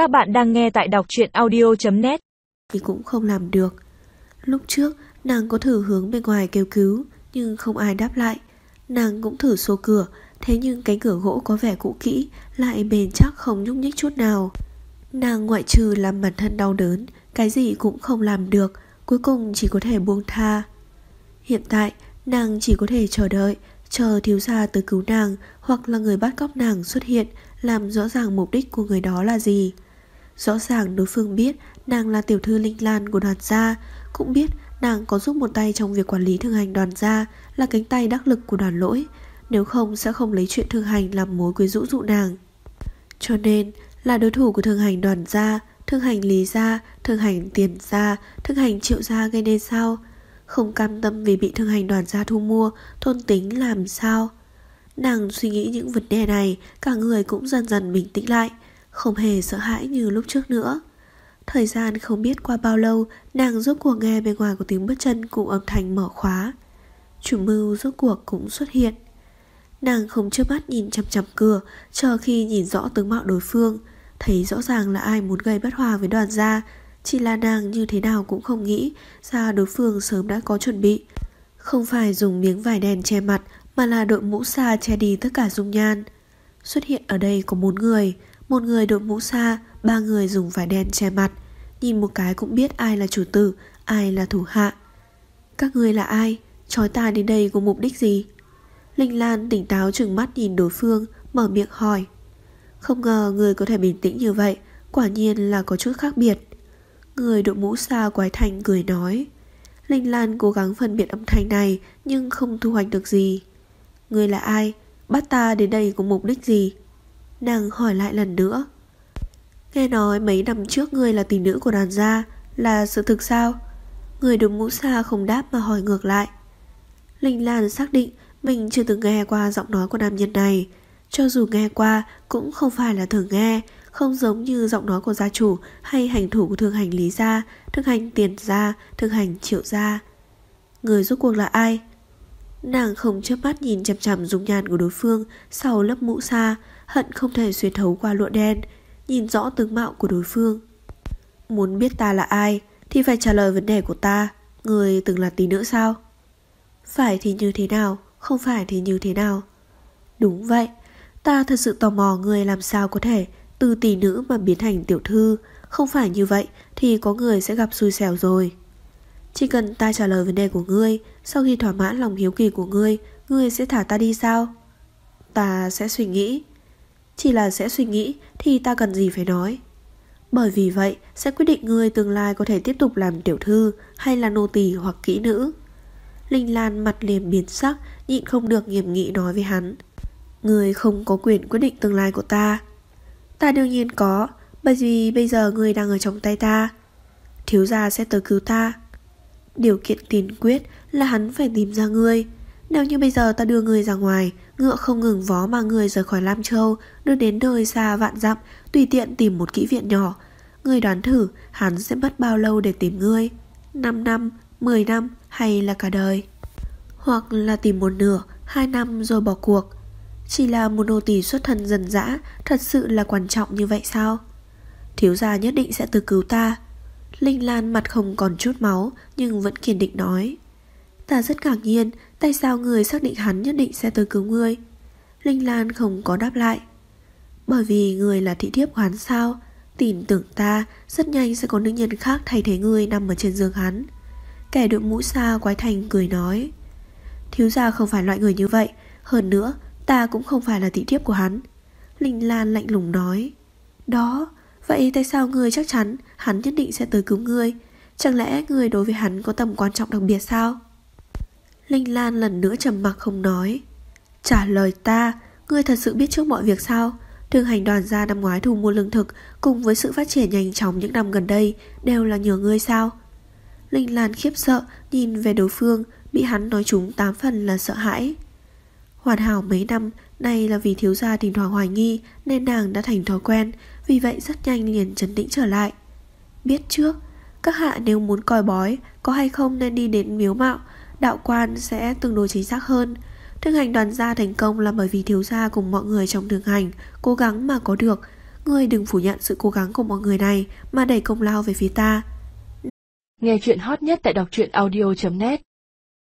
Các bạn đang nghe tại đọc truyện audio.net Thì cũng không làm được. Lúc trước, nàng có thử hướng bên ngoài kêu cứu, Nhưng không ai đáp lại. Nàng cũng thử xô cửa, Thế nhưng cánh cửa gỗ có vẻ cũ kỹ, Lại bền chắc không nhúc nhích chút nào. Nàng ngoại trừ làm bản thân đau đớn, Cái gì cũng không làm được, Cuối cùng chỉ có thể buông tha. Hiện tại, nàng chỉ có thể chờ đợi, Chờ thiếu gia tới cứu nàng, Hoặc là người bắt cóc nàng xuất hiện, Làm rõ ràng mục đích của người đó là gì. Rõ ràng đối phương biết Nàng là tiểu thư linh lan của đoàn gia, Cũng biết nàng có giúp một tay trong việc quản lý thương hành đoàn gia Là cánh tay đắc lực của đoàn lỗi, Nếu không sẽ không lấy chuyện thương hành làm mối quyến rũ dụ nàng. Cho nên là đối thủ của thương hành đoàn gia, Thương hành lý gia, Thương hành tiền gia, Thương hành triệu gia gây nên sao? Không cam tâm vì bị thương hành đoàn gia thu mua, Thôn tính làm sao? Nàng suy nghĩ những vấn đề này, Cả người cũng dần dần bình tĩnh lại. Không hề sợ hãi như lúc trước nữa. Thời gian không biết qua bao lâu, Nàng rốt cuộc nghe bên ngoài của tiếng bước chân Cùng âm thanh mở khóa. Chủ mưu rốt cuộc cũng xuất hiện. Nàng không chớp mắt nhìn chằm chằm cửa, Chờ khi nhìn rõ tướng mạo đối phương, Thấy rõ ràng là ai muốn gây bất hòa với đoàn gia, Chỉ là nàng như thế nào cũng không nghĩ Ra đối phương sớm đã có chuẩn bị. Không phải dùng miếng vải đèn che mặt, Mà là đội mũ xa che đi tất cả dung nhan. Xuất hiện ở đây có bốn người một người đội mũ xa Ba người dùng vải đen che mặt. Nhìn một cái cũng biết ai là chủ tử, Ai là thủ hạ. Các người là ai? Chói ta đến đây có mục đích gì? Linh Lan tỉnh táo trừng mắt nhìn đối phương, Mở miệng hỏi. Không ngờ người có thể bình tĩnh như vậy, Quả nhiên là có chút khác biệt. Người đội mũ xa quái thành cười nói. Linh Lan cố gắng phân biệt âm thanh này, Nhưng không thu hoạch được gì. Người là ai? Bắt ta đến đây có mục đích gì? Nàng hỏi lại lần nữa. Nghe nói mấy năm trước ngươi là tỷ nữ của đàn gia, Là sự thực sao? Người đội mũ xa không đáp mà hỏi ngược lại. Linh Lan xác định Mình chưa từng nghe qua giọng nói của nam nhân này. Cho dù nghe qua, Cũng không phải là thường nghe, Không giống như giọng nói của gia chủ Hay hành thủ của thương hành lý gia, Thương hành tiền gia, Thương hành triệu gia. Người rốt cuộc là ai? Nàng không chớp mắt nhìn chằm chằm dung nhan của đối phương Sau lớp mũ xa Hận không thể xuyên thấu qua lụa đen, Nhìn rõ tướng mạo của đối phương. Muốn biết ta là ai Thì phải trả lời vấn đề của ta, Người từng là tỷ nữ sao? Phải thì như thế nào, Không phải thì như thế nào? Đúng vậy, Ta thật sự tò mò người làm sao có thể Từ tỷ nữ mà biến thành tiểu thư. Không phải như vậy Thì có người sẽ gặp xui xẻo rồi. Chỉ cần ta trả lời vấn đề của ngươi, Sau khi thỏa mãn lòng hiếu kỳ của ngươi Ngươi sẽ thả ta đi sao? Ta sẽ suy nghĩ. Chỉ là sẽ suy nghĩ, Thì ta cần gì phải nói? Bởi vì vậy, sẽ quyết định người tương lai Có thể tiếp tục làm tiểu thư Hay là nô tỳ hoặc kỹ nữ. Linh Lan mặt liềm biến sắc, Nhịn không được nghiêm nghị nói với hắn. Người không có quyền quyết định tương lai của ta. Ta đương nhiên có, Bởi vì bây giờ người đang ở trong tay ta. Thiếu gia sẽ tới cứu ta. Điều kiện tiền quyết là hắn phải tìm ra ngươi. Nếu như bây giờ ta đưa người ra ngoài Ngựa không ngừng vó mà người rời khỏi Lam Châu Đưa đến nơi xa vạn dặm Tùy tiện tìm một kỹ viện nhỏ. Người đoán thử hắn sẽ mất bao lâu để tìm ngươi? 5 năm, 10 năm hay là cả đời? Hoặc là tìm một nửa 2 năm rồi bỏ cuộc? Chỉ là một nô tỳ xuất thân dần dã Thật sự là quan trọng như vậy sao? Thiếu gia nhất định sẽ từ cứu ta. Linh Lan mặt không còn chút máu Nhưng vẫn kiên định nói. Ta rất ngạc nhiên, Tại sao người xác định hắn nhất định sẽ tới cứu ngươi? Linh Lan không có đáp lại. Bởi vì người là thị thiếp của hắn sao? Tin tưởng ta, Rất nhanh sẽ có nữ nhân khác thay thế ngươi Nằm ở trên giường hắn. Kẻ đội mũ xa quái thành cười nói. Thiếu gia không phải loại người như vậy, Hơn nữa, ta cũng không phải là thị thiếp của hắn. Linh Lan lạnh lùng nói. Đó, Vậy tại sao ngươi chắc chắn Hắn nhất định sẽ tới cứu ngươi? Chẳng lẽ ngươi đối với hắn có tầm quan trọng đặc biệt sao? Linh Lan lần nữa trầm mặc không nói. Trả lời ta, Ngươi thật sự biết trước mọi việc sao? Thương hành đoàn gia năm ngoái thu mua lương thực Cùng với sự phát triển nhanh chóng những năm gần đây Đều là nhờ ngươi sao? Linh Lan khiếp sợ, Nhìn về đối phương, Bị hắn nói chúng tám phần là sợ hãi. Hoàn hảo mấy năm, nay là vì thiếu gia thỉnh thoảng hoài nghi Nên nàng đã thành thói quen, Vì vậy rất nhanh liền chấn tĩnh trở lại. Biết trước, Các hạ nếu muốn coi bói, Có hay không nên đi đến miếu mạo Đạo quan sẽ tương đối chính xác hơn. Thương hành đoàn gia thành công là bởi vì thiếu gia cùng mọi người trong thương hành, Cố gắng mà có được. Ngươi đừng phủ nhận sự cố gắng của mọi người này, Mà đẩy công lao về phía ta. Nghe chuyện hot nhất tại đọc truyện audio.net